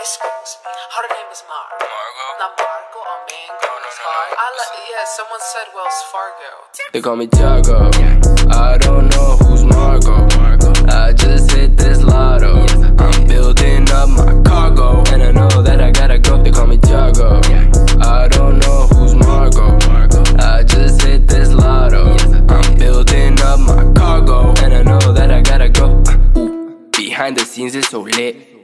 Excuse me, her name is Mar. Margot? Not Marco or Mango. It's hard. I let, yeah, someone said Wells Fargo. They call me Tiago. I don't know who's Margot. I just hit this lotto. I'm building up my cargo. And I know that I gotta go. They call me Tiago. I don't know who's Margot. I just hit this lotto. I'm building up my cargo. And I know that I gotta go. Ooh, behind the scenes it's so lit.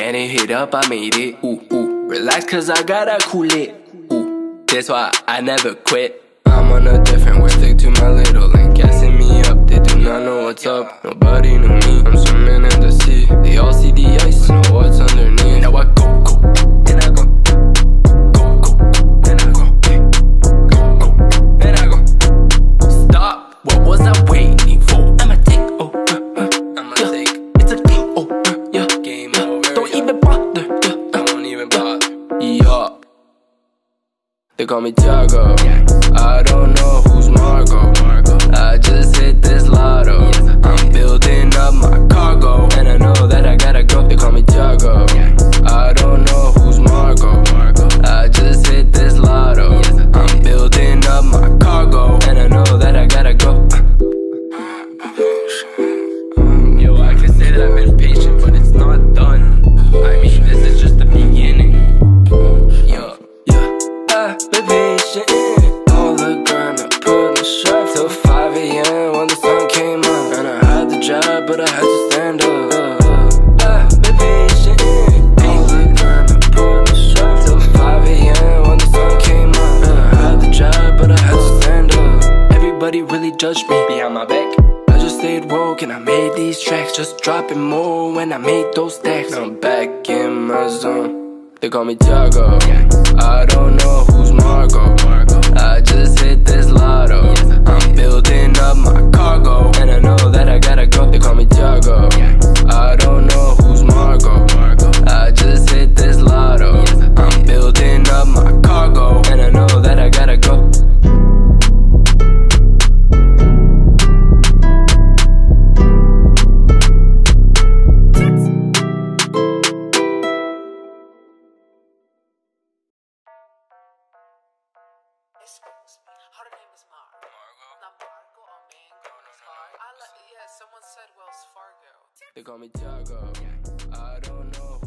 Getting hit up, I made it. Ooh, ooh, relax cause I gotta cool it. Ooh, that's why I never quit. I'm on a different way, stick to my little lane, gassing me up. They do not know what's up, nobody knew me. I'm swimming in the sea, they all see the ice, know what's underneath. Now I go, go, and I go, go, go, and I go, go, go, and I go. Stop, what was I waiting for? I'ma take over, I'ma take. It's a game over, yeah. Game over. They call me Tiago. I don't know who's Margot. The job, but I had to stand up. Everybody really judged me behind my back. I just stayed woke and I made these tracks. Just dropping more when I made those stacks. I'm back in my zone. They call me Tiago. I don't know who's Margot. I just hit this lotto. Excuse me, her name is Mar. Not Marco or Mango. It's hard. I let, yeah, someone said Wells Fargo. They call me Tiago. I don't know who's Margot.